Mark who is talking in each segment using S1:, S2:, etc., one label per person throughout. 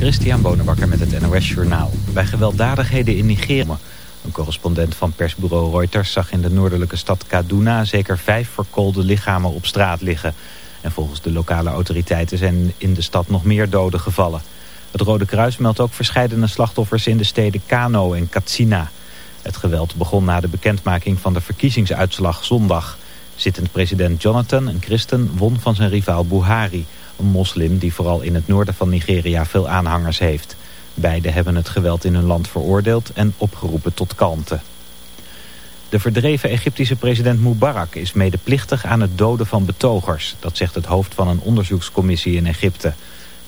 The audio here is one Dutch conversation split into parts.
S1: Christian Bonenbakker met het NOS Journaal. Bij gewelddadigheden in Nigeria. Een correspondent van persbureau Reuters zag in de noordelijke stad Kaduna... zeker vijf verkoolde lichamen op straat liggen. En volgens de lokale autoriteiten zijn in de stad nog meer doden gevallen. Het Rode Kruis meldt ook verscheidene slachtoffers in de steden Kano en Katsina. Het geweld begon na de bekendmaking van de verkiezingsuitslag zondag. Zittend president Jonathan, een christen, won van zijn rivaal Buhari... een moslim die vooral in het noorden van Nigeria veel aanhangers heeft. Beiden hebben het geweld in hun land veroordeeld en opgeroepen tot kalmte. De verdreven Egyptische president Mubarak is medeplichtig aan het doden van betogers. Dat zegt het hoofd van een onderzoekscommissie in Egypte.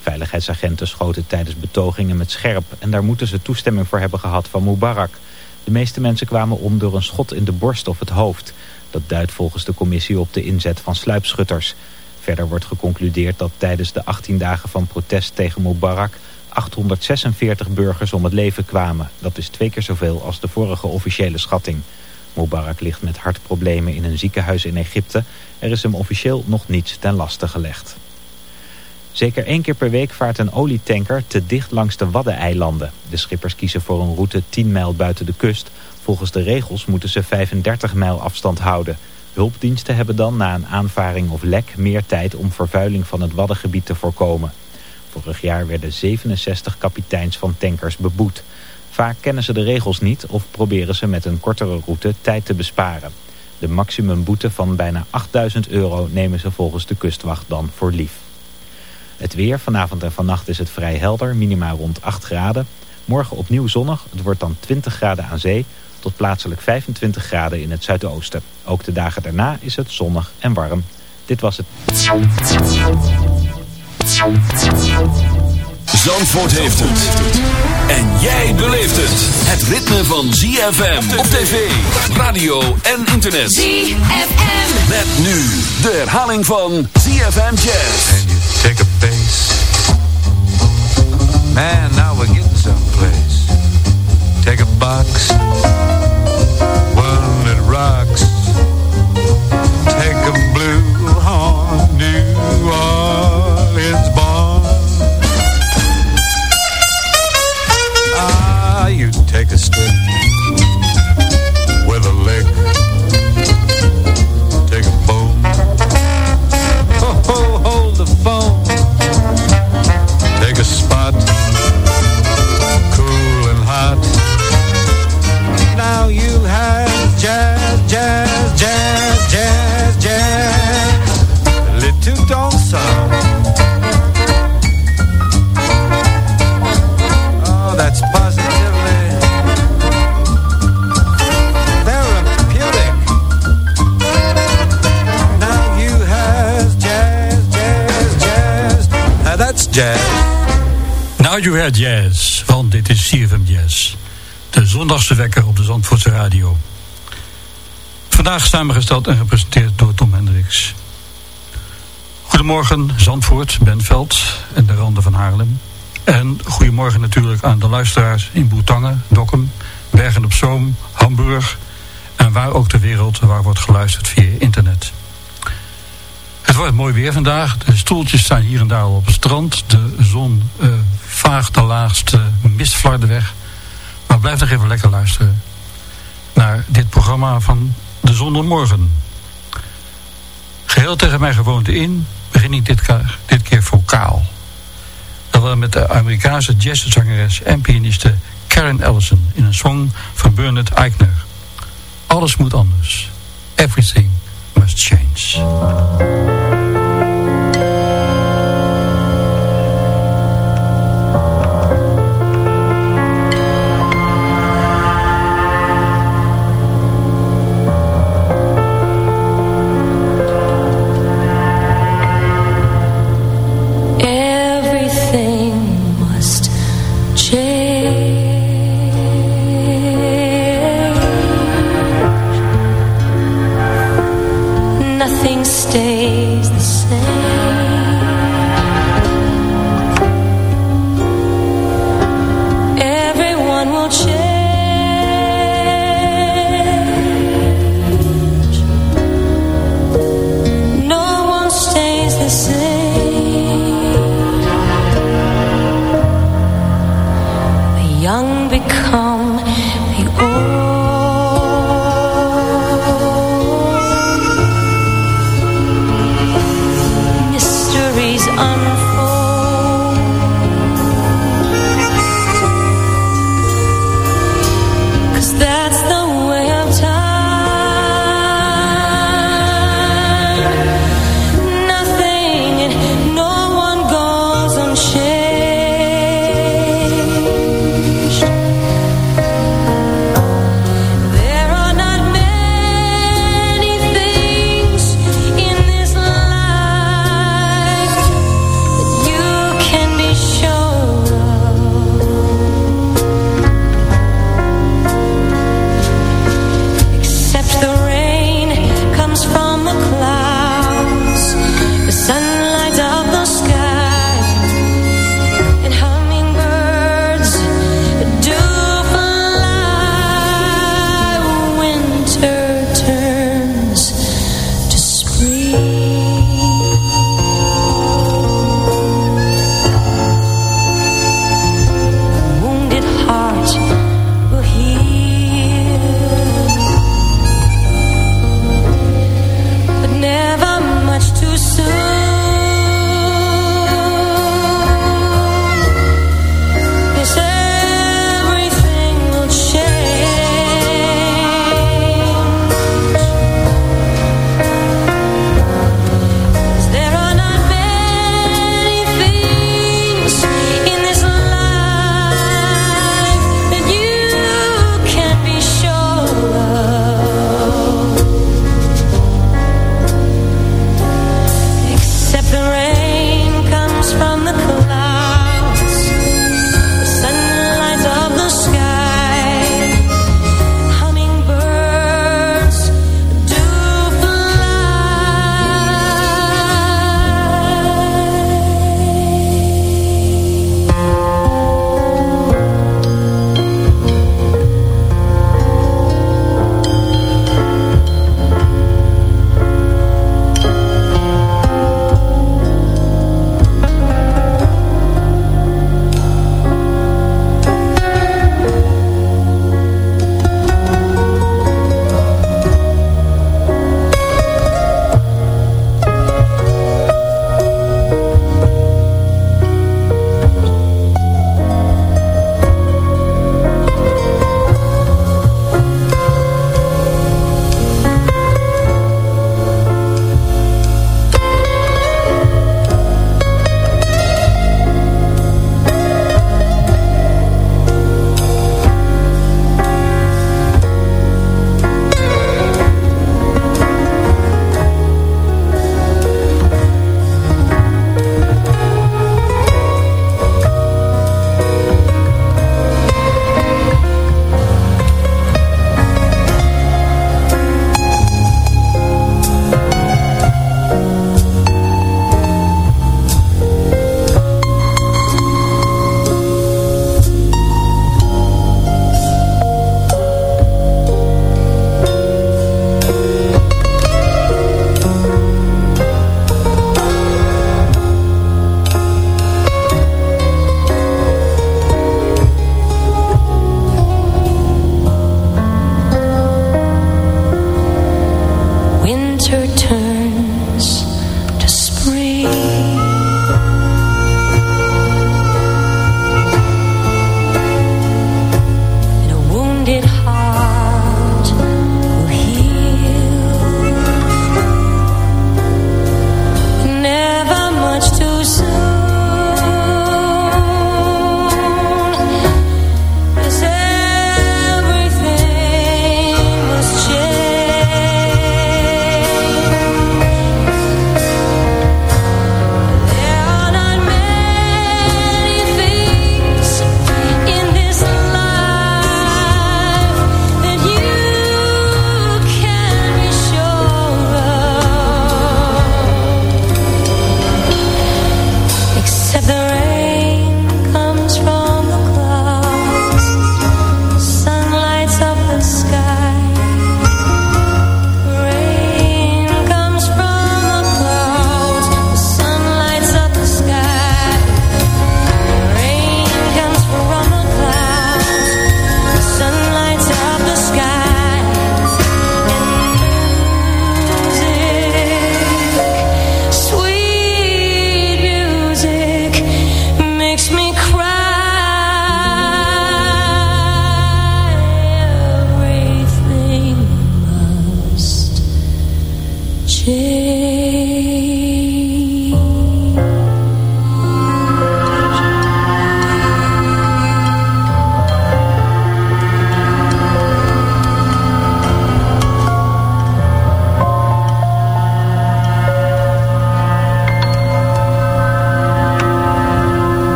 S1: Veiligheidsagenten schoten tijdens betogingen met scherp... en daar moeten ze toestemming voor hebben gehad van Mubarak. De meeste mensen kwamen om door een schot in de borst of het hoofd. Dat duidt volgens de commissie op de inzet van sluipschutters. Verder wordt geconcludeerd dat tijdens de 18 dagen van protest tegen Mubarak... 846 burgers om het leven kwamen. Dat is twee keer zoveel als de vorige officiële schatting. Mubarak ligt met hartproblemen in een ziekenhuis in Egypte. Er is hem officieel nog niets ten laste gelegd. Zeker één keer per week vaart een olietanker te dicht langs de Waddeneilanden. De schippers kiezen voor een route 10 mijl buiten de kust. Volgens de regels moeten ze 35 mijl afstand houden. Hulpdiensten hebben dan na een aanvaring of lek meer tijd om vervuiling van het Waddengebied te voorkomen. Vorig jaar werden 67 kapiteins van tankers beboet. Vaak kennen ze de regels niet of proberen ze met een kortere route tijd te besparen. De maximumboete van bijna 8000 euro nemen ze volgens de kustwacht dan voor lief. Het weer, vanavond en vannacht is het vrij helder, minimaal rond 8 graden. Morgen opnieuw zonnig, het wordt dan 20 graden aan zee tot plaatselijk 25 graden in het zuidoosten. Ook de dagen daarna is het zonnig en warm. Dit was het.
S2: Zandvoort heeft het. En jij beleeft het. Het ritme van ZFM op tv, radio en internet.
S3: ZFM.
S2: Met nu de herhaling van ZFM Jazz.
S4: And you take a bass. Man, now we're getting someplace. Take a box.
S5: Had Jazz, want dit is CFM Jazz. De zondagse wekker op de Zandvoortse radio. Vandaag samengesteld en gepresenteerd door Tom Hendricks. Goedemorgen Zandvoort, Benveld en de randen van Haarlem. En goedemorgen natuurlijk aan de luisteraars in Boetangen, Dokkum, Bergen op Zoom, Hamburg... en waar ook ter wereld waar wordt geluisterd via internet. Het wordt mooi weer vandaag. De stoeltjes staan hier en daar op het strand. De zon uh, vaagt de laagste mistflarden weg. Maar blijf nog even lekker luisteren naar dit programma van de zondagmorgen. Geheel tegen mijn gewoonte in begin ik dit, dit keer vocaal. Dat wel met de Amerikaanse jazzzangeres en pianiste Karen Ellison in een song van Bernard Eichner. Alles moet anders. Everything must change.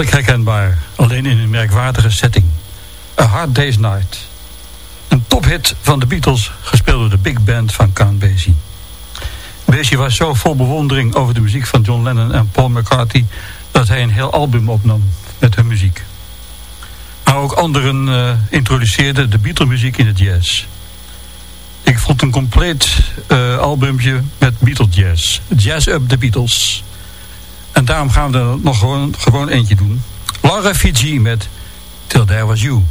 S3: Onmiddellijk herkenbaar, alleen in een merkwaardige setting. A Hard Day's Night. Een tophit van de Beatles, gespeeld door de big band van Count Basie. Basie was zo vol bewondering over de muziek van John Lennon en Paul McCartney... dat hij een heel album opnam met hun muziek. Maar ook anderen uh, introduceerden de Beatle-muziek in het jazz. Ik vond een compleet uh, albumpje met Beatle Jazz. Jazz Up the Beatles. En daarom gaan we er nog gewoon, gewoon eentje doen. Laura Fiji met Till There Was You.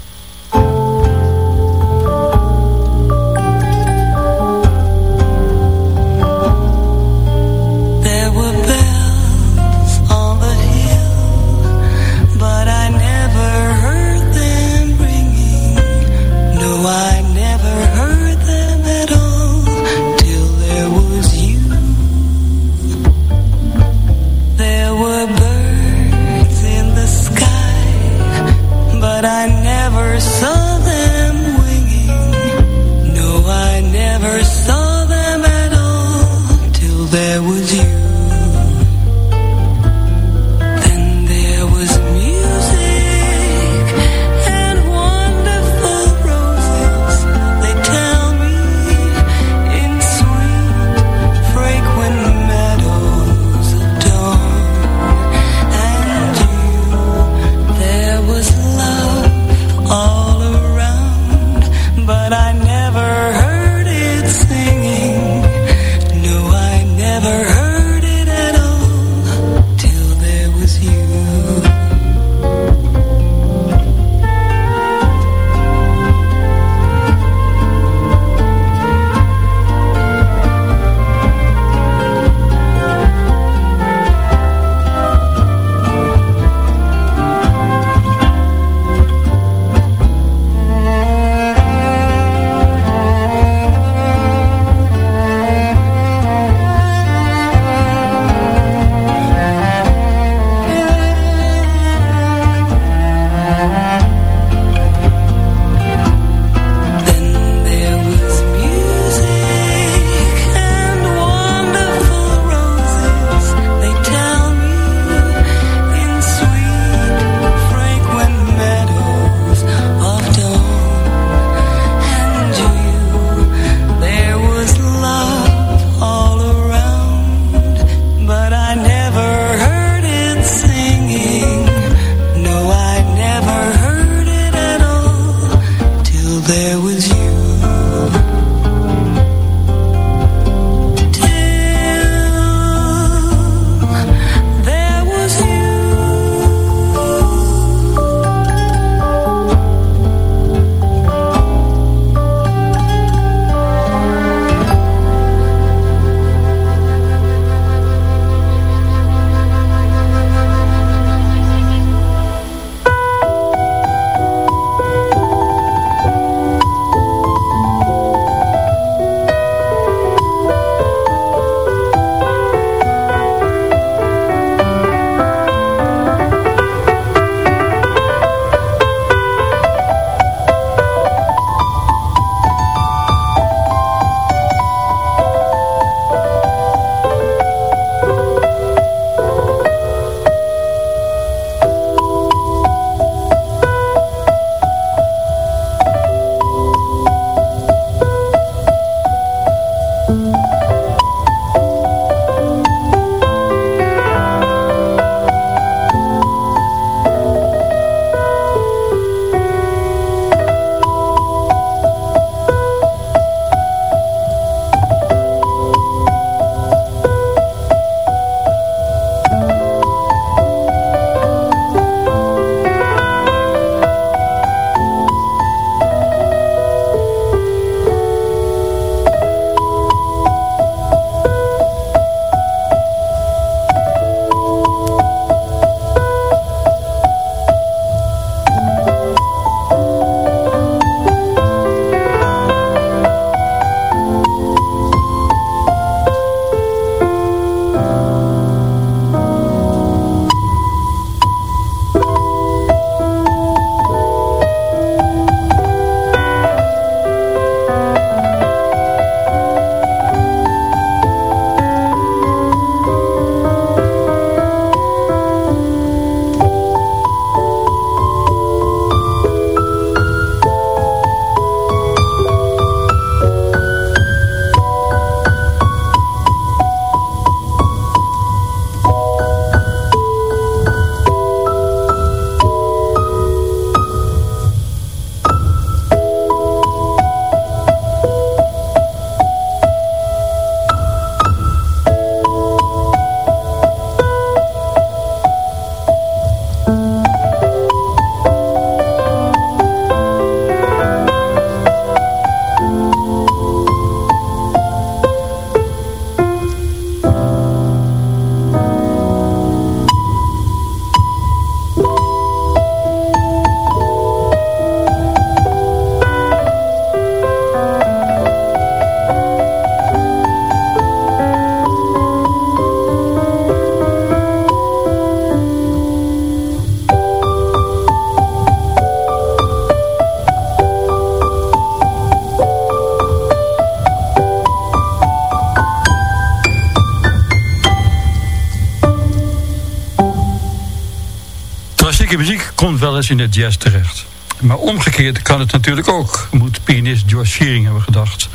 S6: In de jazz terecht. Maar omgekeerd kan het natuurlijk ook, moet pianist George Shearing hebben gedacht.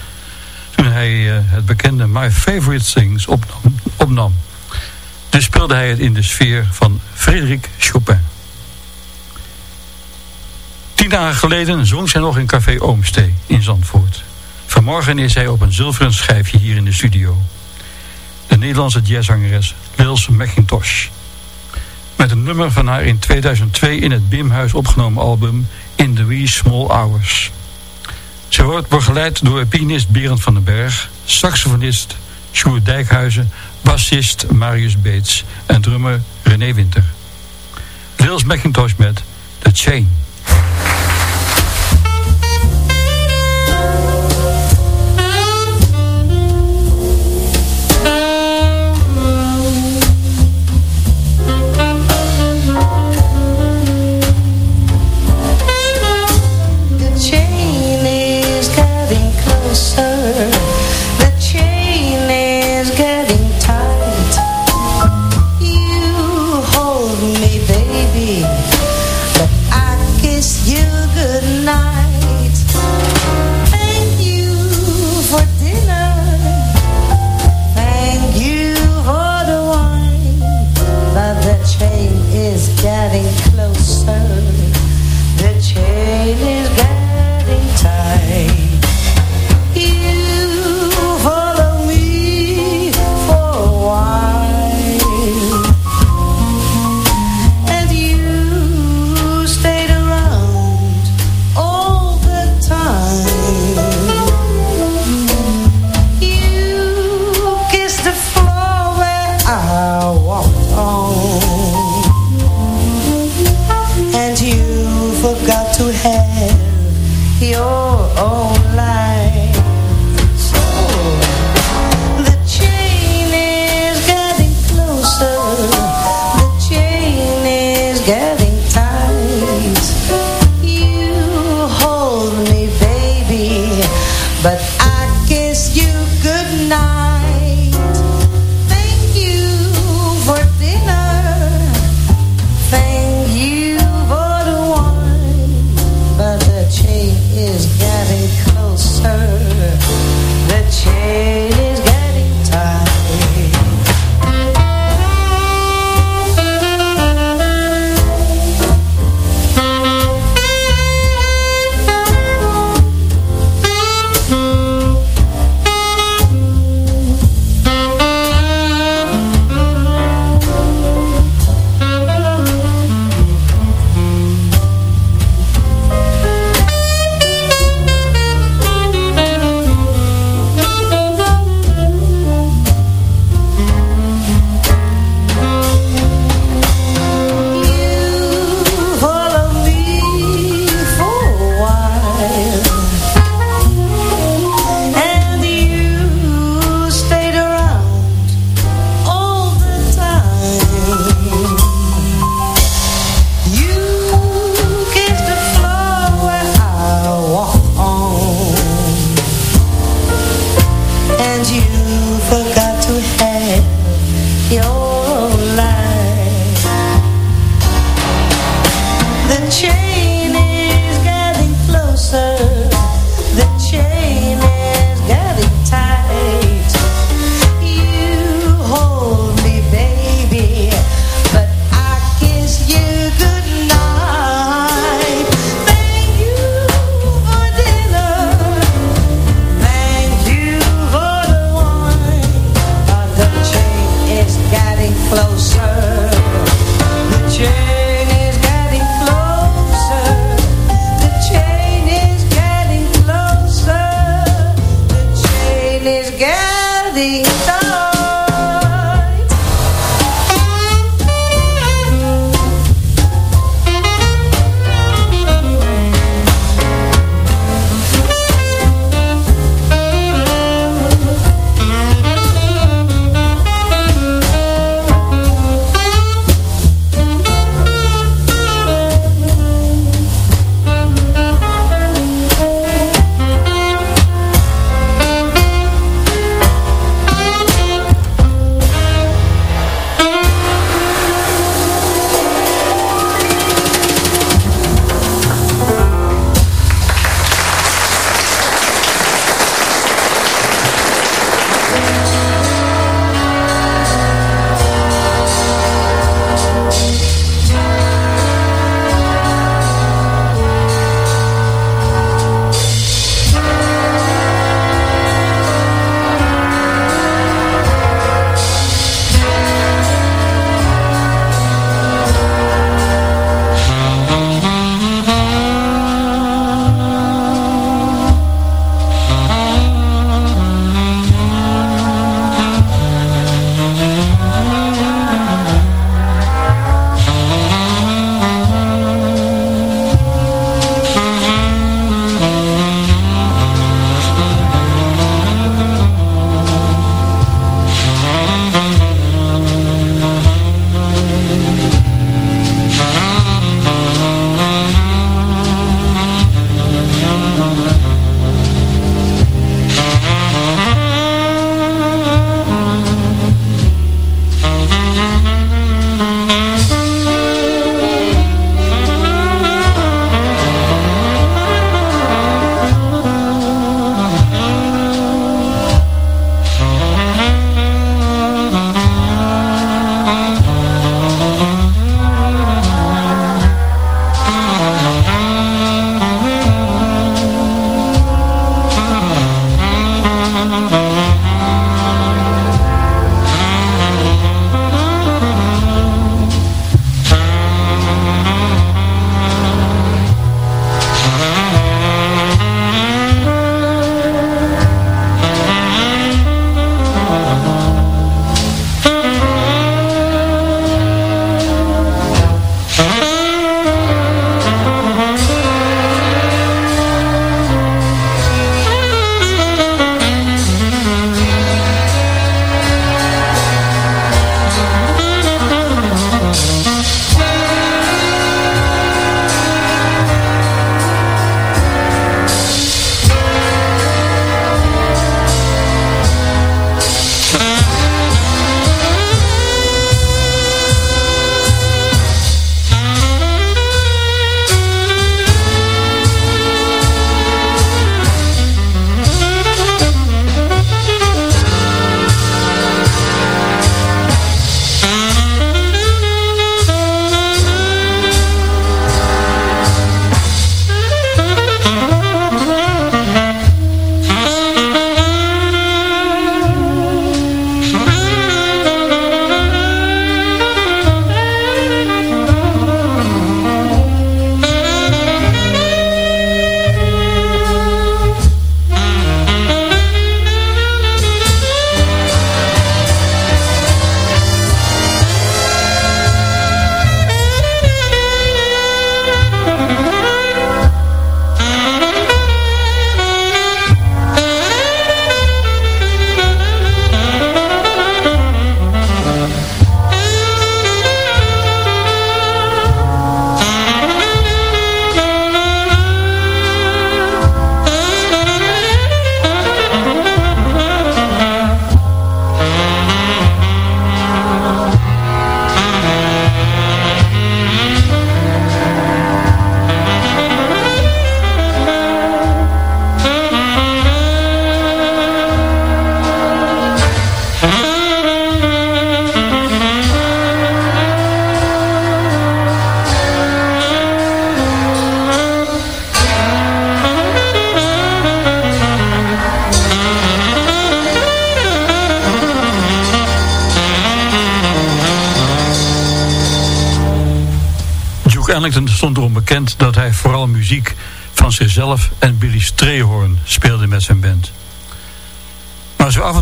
S6: Toen hij uh, het bekende My Favorite Things opnam. Dus speelde hij het in de sfeer van Frédéric Chopin. Tien dagen geleden zong zij nog in Café Oomstee in Zandvoort. Vanmorgen is hij op een zilveren schijfje hier in de studio. De Nederlandse jazzzangeres Lils McIntosh. Met een nummer van haar in 2002 in het Bimhuis opgenomen album In the Wee Small Hours. Ze wordt begeleid door pianist Berend van den Berg, saxofonist Sjoerd Dijkhuizen, bassist Marius Beets en drummer René Winter. Lils McIntosh met The Chain.
S5: rain is getting closer.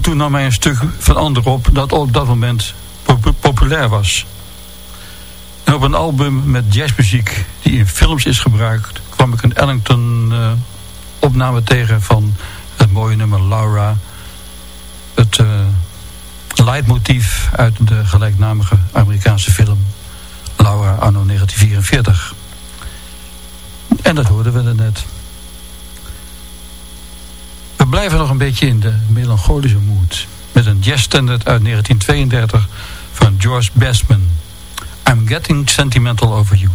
S5: En toe nam hij een stuk van ander op dat op dat moment populair was. En op een album met jazzmuziek die in films is gebruikt... kwam ik een Ellington uh, opname tegen van het mooie nummer Laura. Het uh, leidmotief uit de gelijknamige Amerikaanse film Laura anno 1944. En dat hoorden we er net. Blijven nog een beetje in de melancholische mood. Met een jazzstandard uit 1932 van George Bassman. I'm Getting Sentimental Over You.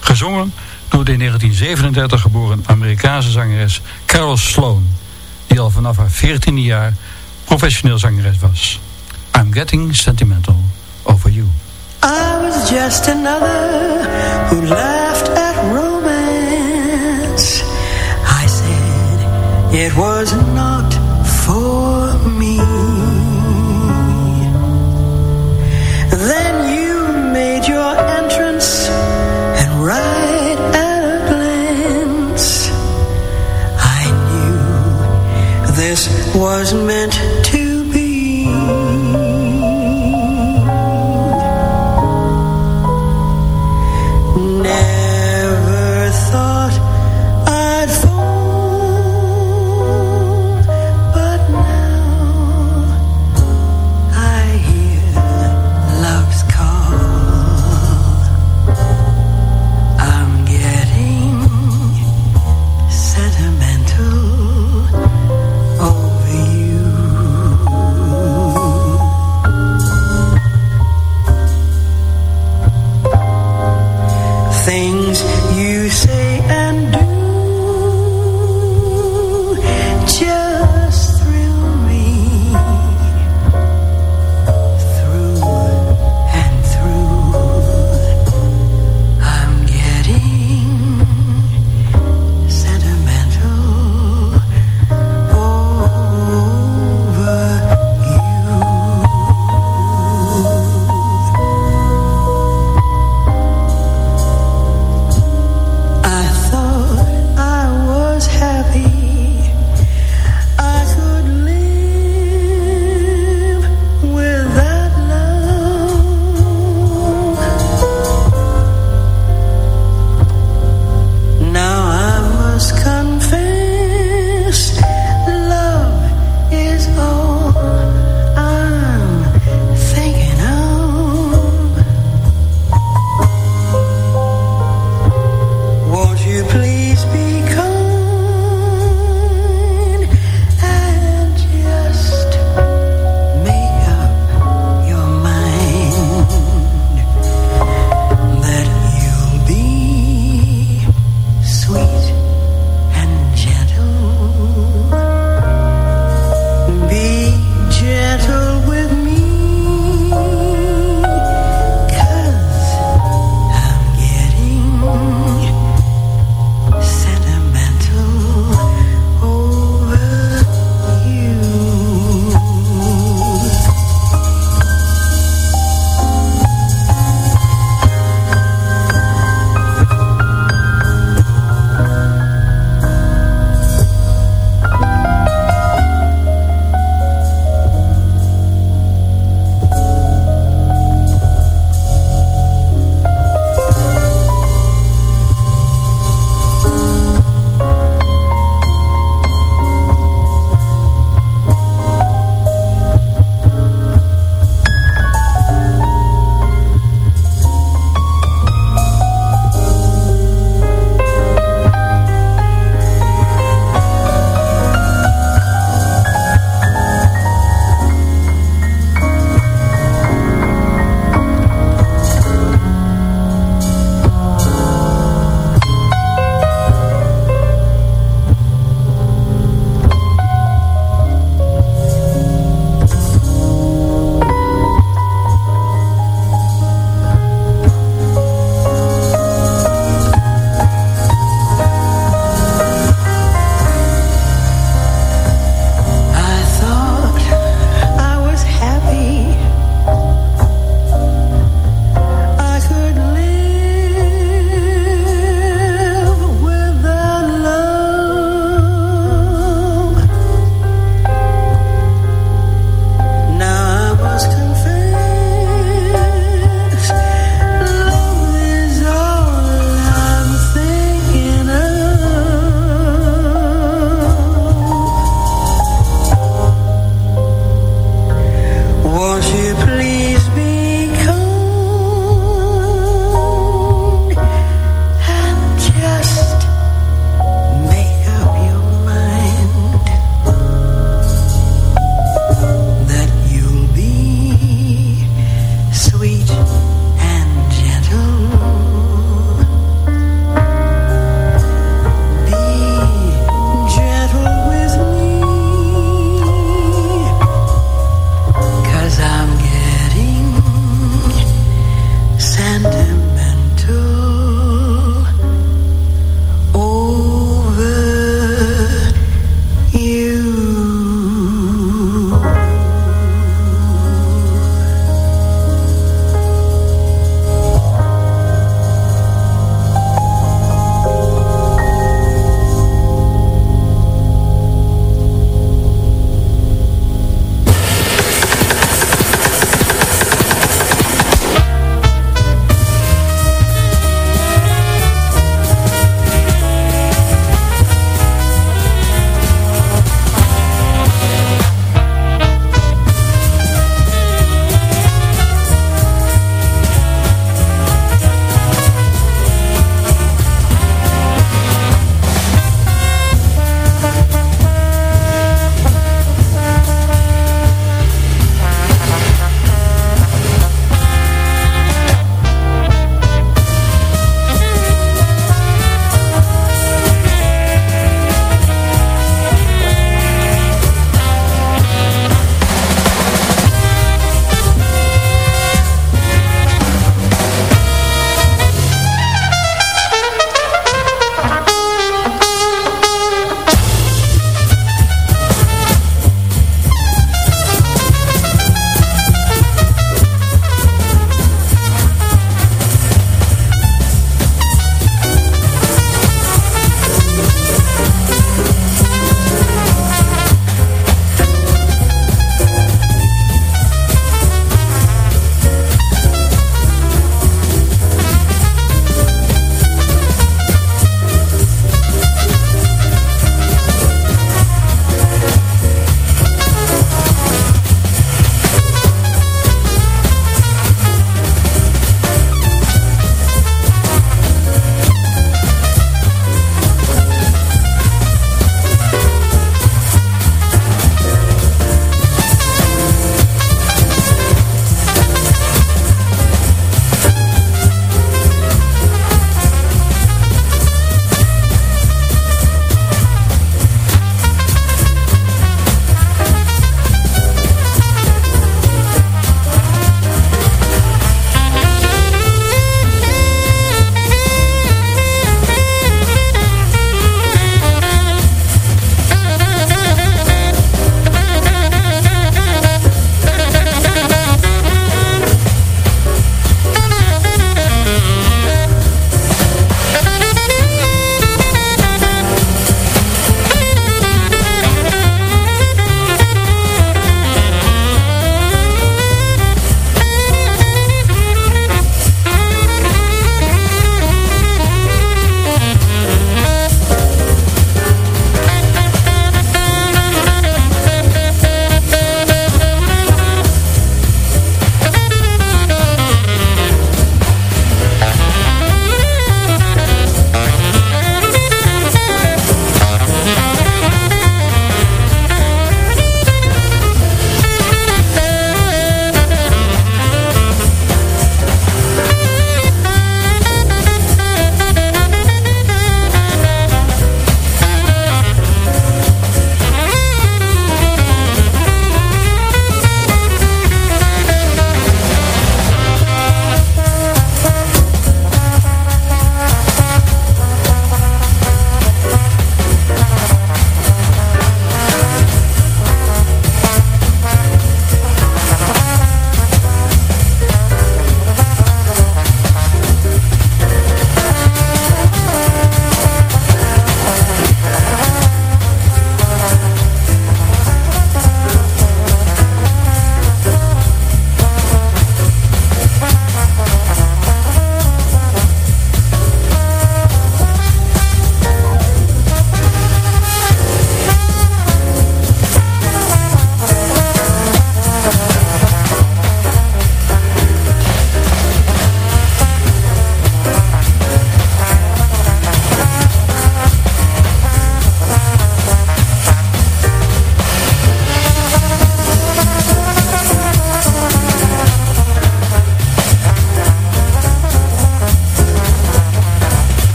S5: Gezongen door de in 1937 geboren Amerikaanse zangeres Carol Sloan. Die al vanaf haar 14e jaar professioneel zangeres was. I'm Getting Sentimental Over You.
S6: I was just another who laughed it was not for me. Then you made your entrance and right at a glance I knew this was meant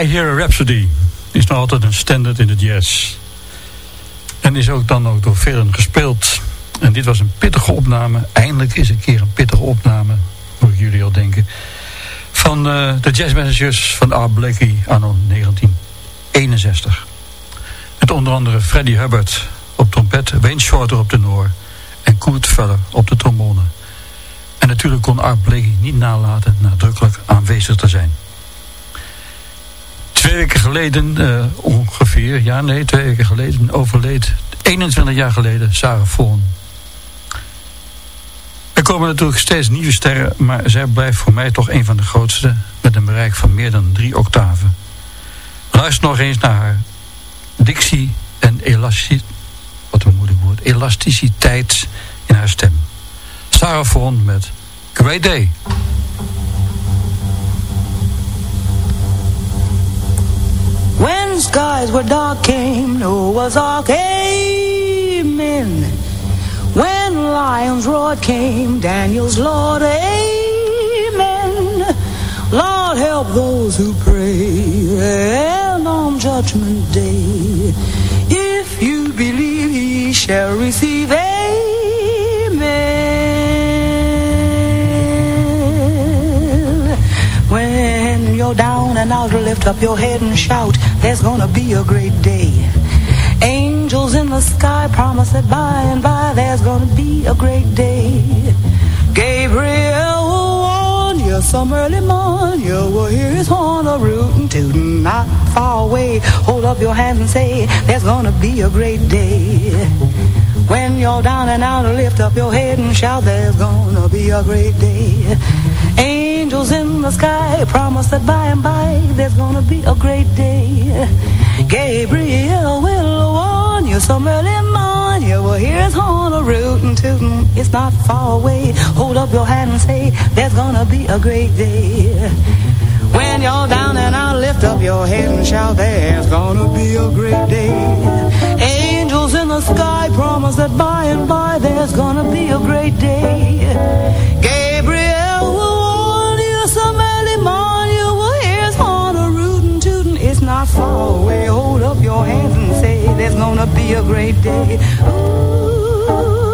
S5: I Hear a Rhapsody is nog altijd een standard in de jazz. En is ook dan ook door velen gespeeld. En dit was een pittige opname. Eindelijk is een keer een pittige opname, hoor ik jullie al denken. Van uh, de jazzmanagers van Art Blakey anno 1961. Met onder andere Freddie Hubbard op trompet, Wayne Shorter op de noor en Kurt Feller op de trombone. En natuurlijk kon Art Blakey niet nalaten nadrukkelijk aanwezig te zijn. Twee weken geleden uh, ongeveer, ja nee, twee weken geleden overleed, 21 jaar geleden, Sarah Vaughan. Er komen natuurlijk steeds nieuwe sterren, maar zij blijft voor mij toch een van de grootste, met een bereik van meer dan drie octaven. Luister nog eens naar haar dictie en elastie, wat een moeilijk woord, elasticiteit in haar stem. Sarah Vaughan met Great Day.
S6: When skies were dark came Noah's Ark, amen. When lions roared came Daniel's Lord, amen. Lord help those who pray, and on judgment day, if you believe ye shall receive, amen. Down and out, lift up your head and shout, there's gonna be a great day. Angels in the sky promise that by and by there's gonna be a great day. Gabriel will warn you some early morning, you will hear his horn a rootin' tootin' not far away. Hold up your hands and say, there's gonna be a great day. When you're down and out, lift up your head and shout, there's gonna be a great day. Angels in the sky promise that by and by there's gonna be a great day. Gabriel will warn you some early morning. You will hear his horn a rootin' tootin'. It's not far away. Hold up your hand and say, there's gonna be a great day. When you're down and out, lift up your head and shout, there's gonna be a great day. Angels in the sky promise that by and by there's gonna be a great day. Gabriel far away. Hold up your hands and say, there's gonna be a great day. Ooh,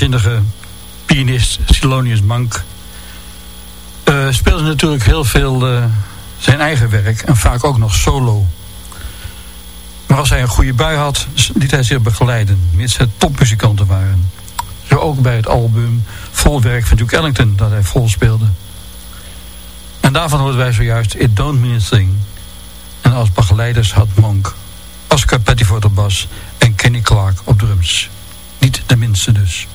S5: eigenzinnige pianist Silonius Monk uh, speelde natuurlijk heel veel uh, zijn eigen werk en vaak ook nog solo. Maar als hij een goede bui had, liet hij zich begeleiden, mits het topmuzikanten waren. Zo ook bij het album Vol Werk van Duke Ellington dat hij vol speelde. En daarvan hoorden wij zojuist It Don't Mean a Thing. En als begeleiders had Monk, Oscar Pettiford op bas en Kenny Clark op drums. Niet de minste dus.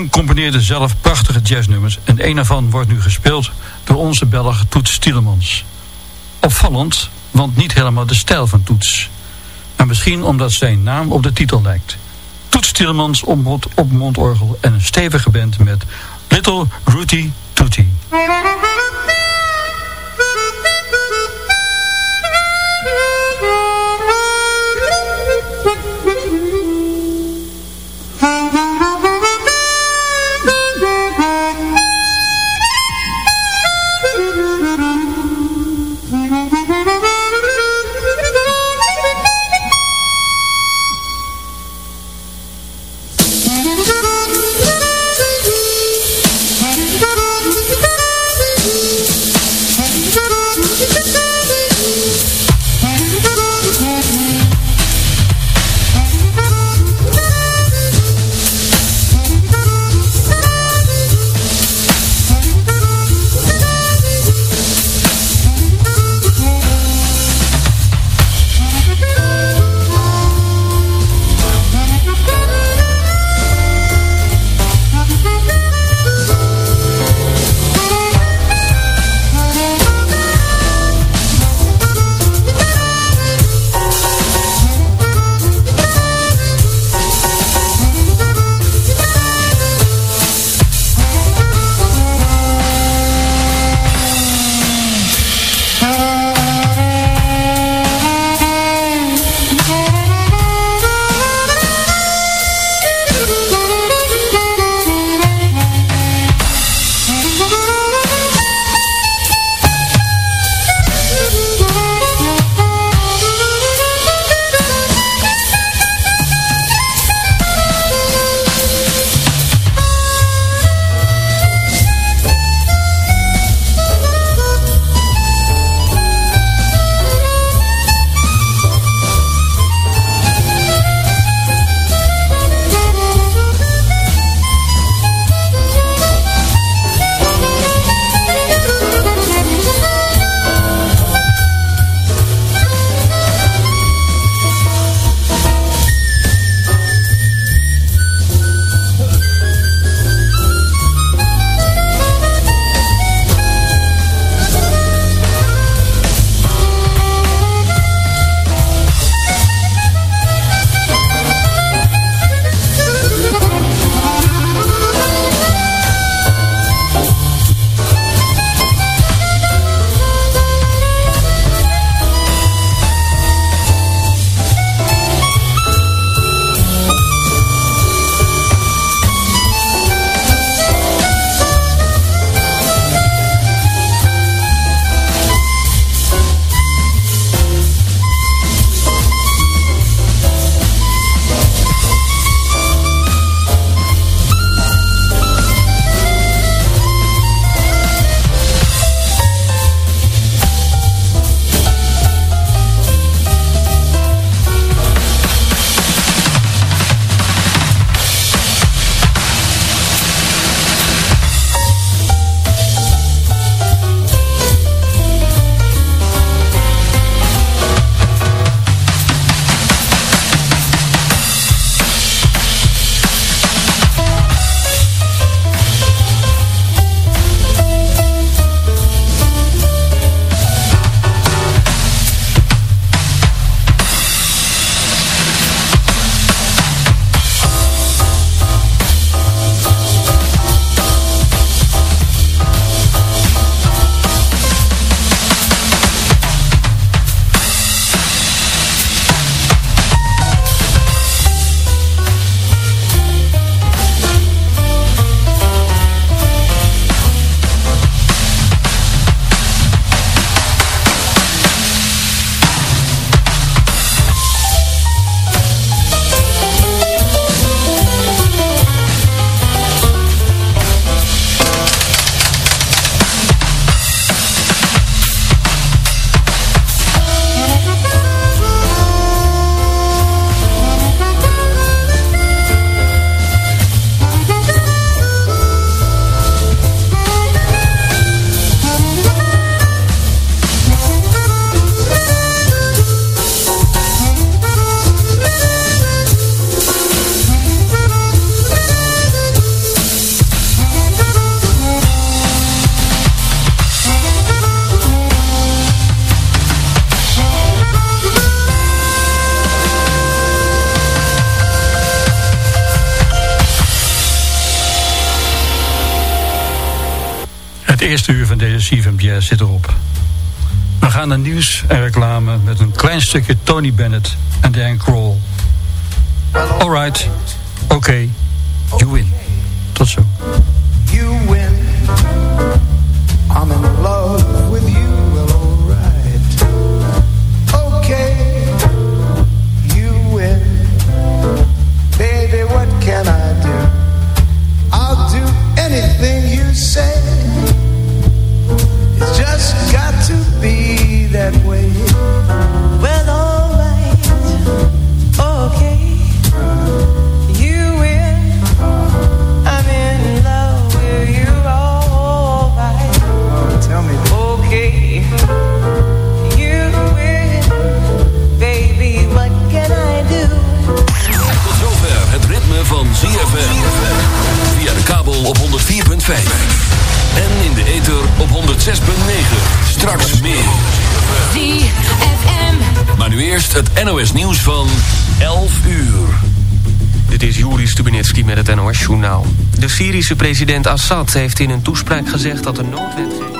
S5: Monk componeerde zelf prachtige jazznummers en een ervan wordt nu gespeeld door onze Belg Toets Stielemans. Opvallend, want niet helemaal de stijl van Toets. Maar misschien omdat zijn naam op de titel lijkt. Toets Stielemans op, op mondorgel en een stevige band met Little Rudy Tootie.
S6: stukje Tony Bennett en Dan Kroll. Alright, oké, okay. you win. Tot zo.
S2: het ritme van ZFM. Via de kabel op 104.5. En in de ether op 106.9. Straks meer.
S3: ZFM.
S2: Maar nu eerst het NOS nieuws van 11 uur.
S4: Dit is Juri Stubenitski met het NOS-journaal. De Syrische president Assad heeft in een toespraak gezegd dat de noodwetgeving...